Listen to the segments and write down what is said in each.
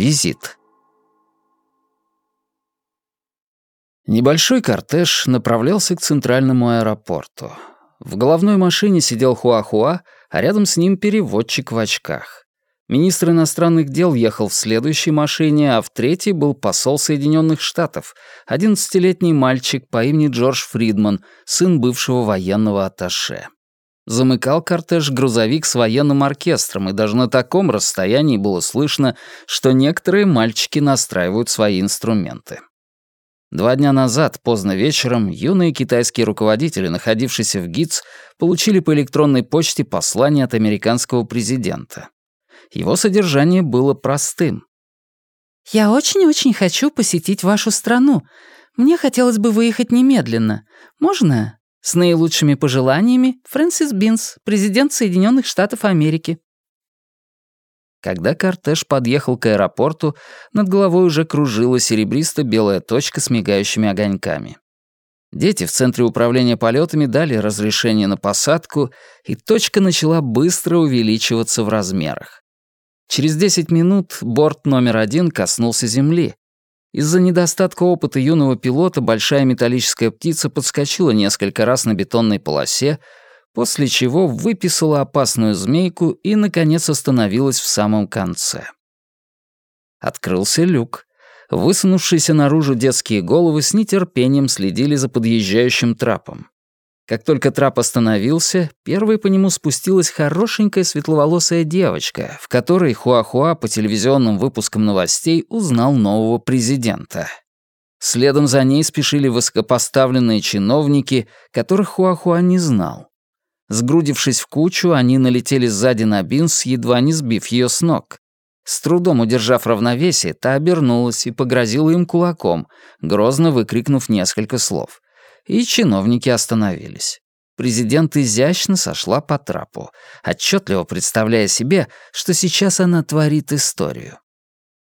Визит. Небольшой кортеж направлялся к центральному аэропорту. В головной машине сидел Хуахуа, а рядом с ним переводчик в очках. Министр иностранных дел ехал в следующей машине, а в третьей был посол Соединенных Штатов, 11-летний мальчик по имени Джордж Фридман, сын бывшего военного атташе. Замыкал кортеж грузовик с военным оркестром, и даже на таком расстоянии было слышно, что некоторые мальчики настраивают свои инструменты. Два дня назад, поздно вечером, юные китайские руководители, находившиеся в ГИЦ, получили по электронной почте послание от американского президента. Его содержание было простым. «Я очень-очень хочу посетить вашу страну. Мне хотелось бы выехать немедленно. Можно? С наилучшими пожеланиями, Фрэнсис Бинс, президент Соединенных Штатов Америки». Когда кортеж подъехал к аэропорту, над головой уже кружила серебристо-белая точка с мигающими огоньками. Дети в Центре управления полетами дали разрешение на посадку, и точка начала быстро увеличиваться в размерах. Через 10 минут борт номер один коснулся земли. Из-за недостатка опыта юного пилота большая металлическая птица подскочила несколько раз на бетонной полосе, после чего выписала опасную змейку и, наконец, остановилась в самом конце. Открылся люк. Высунувшиеся наружу детские головы с нетерпением следили за подъезжающим трапом. Как только трап остановился, первой по нему спустилась хорошенькая светловолосая девочка, в которой Хуахуа по телевизионным выпускам новостей узнал нового президента. Следом за ней спешили высокопоставленные чиновники, которых Хуахуа не знал. Сгрудившись в кучу, они налетели сзади на Бинс, едва не сбив ее с ног. С трудом удержав равновесие, та обернулась и погрозила им кулаком, грозно выкрикнув несколько слов — и чиновники остановились. Президент изящно сошла по трапу, отчетливо представляя себе, что сейчас она творит историю.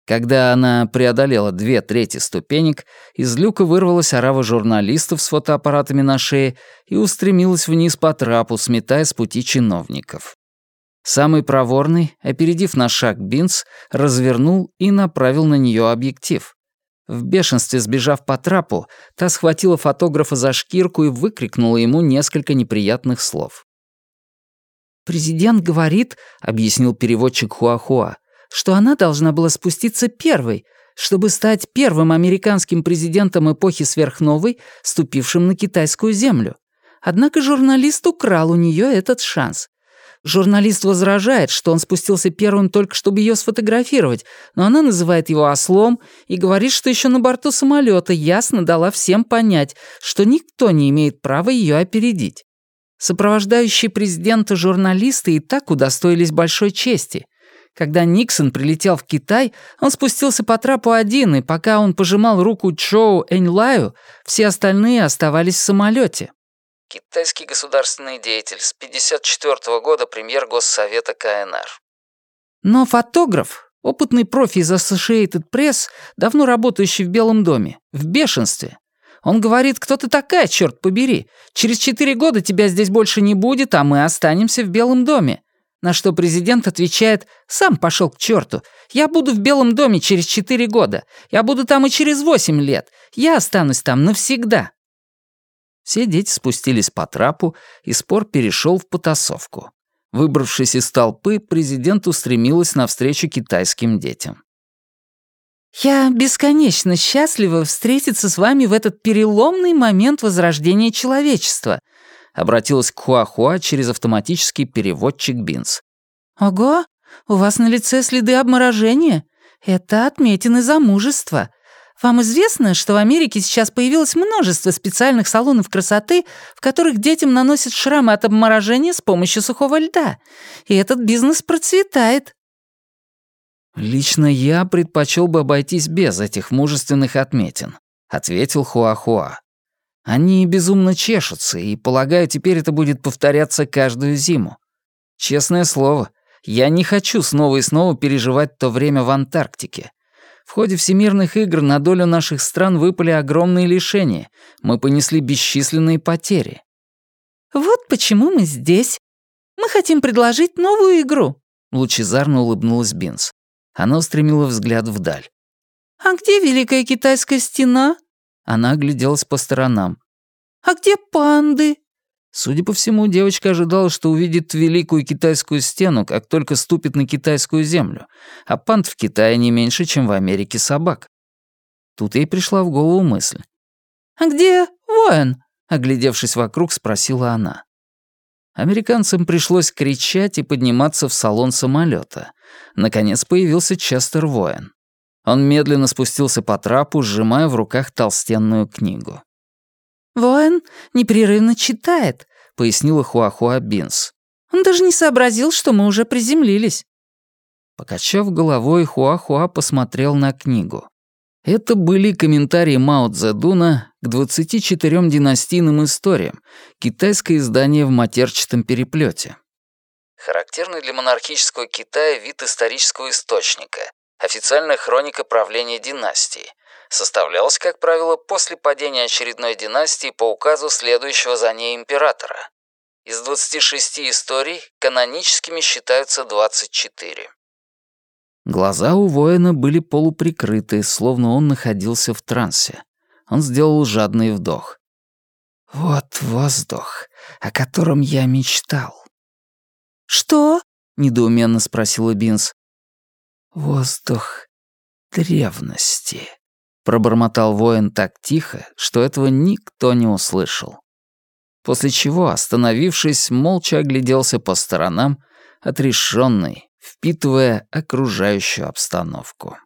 Когда она преодолела две трети ступенек, из люка вырвалась орава журналистов с фотоаппаратами на шее и устремилась вниз по трапу, сметая с пути чиновников. Самый проворный, опередив на шаг Бинс, развернул и направил на нее объектив. В бешенстве сбежав по трапу, та схватила фотографа за шкирку и выкрикнула ему несколько неприятных слов. «Президент говорит», — объяснил переводчик Хуахуа, «что она должна была спуститься первой, чтобы стать первым американским президентом эпохи сверхновой, ступившим на китайскую землю. Однако журналист украл у нее этот шанс. Журналист возражает, что он спустился первым только чтобы ее сфотографировать, но она называет его ослом и говорит, что еще на борту самолета ясно дала всем понять, что никто не имеет права ее опередить. Сопровождающие президента журналисты и так удостоились большой чести. Когда Никсон прилетел в Китай, он спустился по трапу один, и пока он пожимал руку Чоу Эньлаю, все остальные оставались в самолете. Китайский государственный деятель, с 54 года премьер Госсовета КНР. Но фотограф, опытный профи из Associated Press, давно работающий в Белом доме, в бешенстве. Он говорит, кто ты такая, черт побери? Через четыре года тебя здесь больше не будет, а мы останемся в Белом доме. На что президент отвечает, сам пошел к черту. Я буду в Белом доме через четыре года. Я буду там и через восемь лет. Я останусь там навсегда. Все дети спустились по трапу, и спор перешел в потасовку. Выбравшись из толпы, президент устремилась навстречу китайским детям. «Я бесконечно счастлива встретиться с вами в этот переломный момент возрождения человечества», обратилась к Хуахуа через автоматический переводчик Бинс. «Ого, у вас на лице следы обморожения. Это отметины замужества. Вам известно, что в Америке сейчас появилось множество специальных салонов красоты, в которых детям наносят шрамы от обморожения с помощью сухого льда. И этот бизнес процветает. «Лично я предпочел бы обойтись без этих мужественных отметин», — ответил Хуахуа. «Они безумно чешутся, и, полагаю, теперь это будет повторяться каждую зиму. Честное слово, я не хочу снова и снова переживать то время в Антарктике. В ходе всемирных игр на долю наших стран выпали огромные лишения. Мы понесли бесчисленные потери. «Вот почему мы здесь. Мы хотим предложить новую игру», — лучезарно улыбнулась Бинс. Она устремила взгляд вдаль. «А где Великая Китайская стена?» Она огляделась по сторонам. «А где панды?» Судя по всему, девочка ожидала, что увидит Великую Китайскую стену, как только ступит на китайскую землю, а панд в Китае не меньше, чем в Америке собак. Тут ей пришла в голову мысль. «А где воин?» — оглядевшись вокруг, спросила она. Американцам пришлось кричать и подниматься в салон самолета. Наконец появился Честер Воин. Он медленно спустился по трапу, сжимая в руках толстенную книгу. «Воин непрерывно читает», — пояснила Хуахуа Бинс. «Он даже не сообразил, что мы уже приземлились». Покачав головой, Хуахуа посмотрел на книгу. Это были комментарии Мао Цзэдуна к 24 династийным историям, китайское издание в матерчатом переплете. Характерный для монархического Китая вид исторического источника, официальная хроника правления династии, составлялась, как правило, после падения очередной династии по указу следующего за ней императора. Из 26 историй каноническими считаются 24. Глаза у воина были полуприкрыты, словно он находился в трансе. Он сделал жадный вдох. «Вот воздух, о котором я мечтал». «Что?» — недоуменно спросила Бинс. «Воздух древности», — пробормотал воин так тихо, что этого никто не услышал. После чего, остановившись, молча огляделся по сторонам, отрешенный, впитывая окружающую обстановку.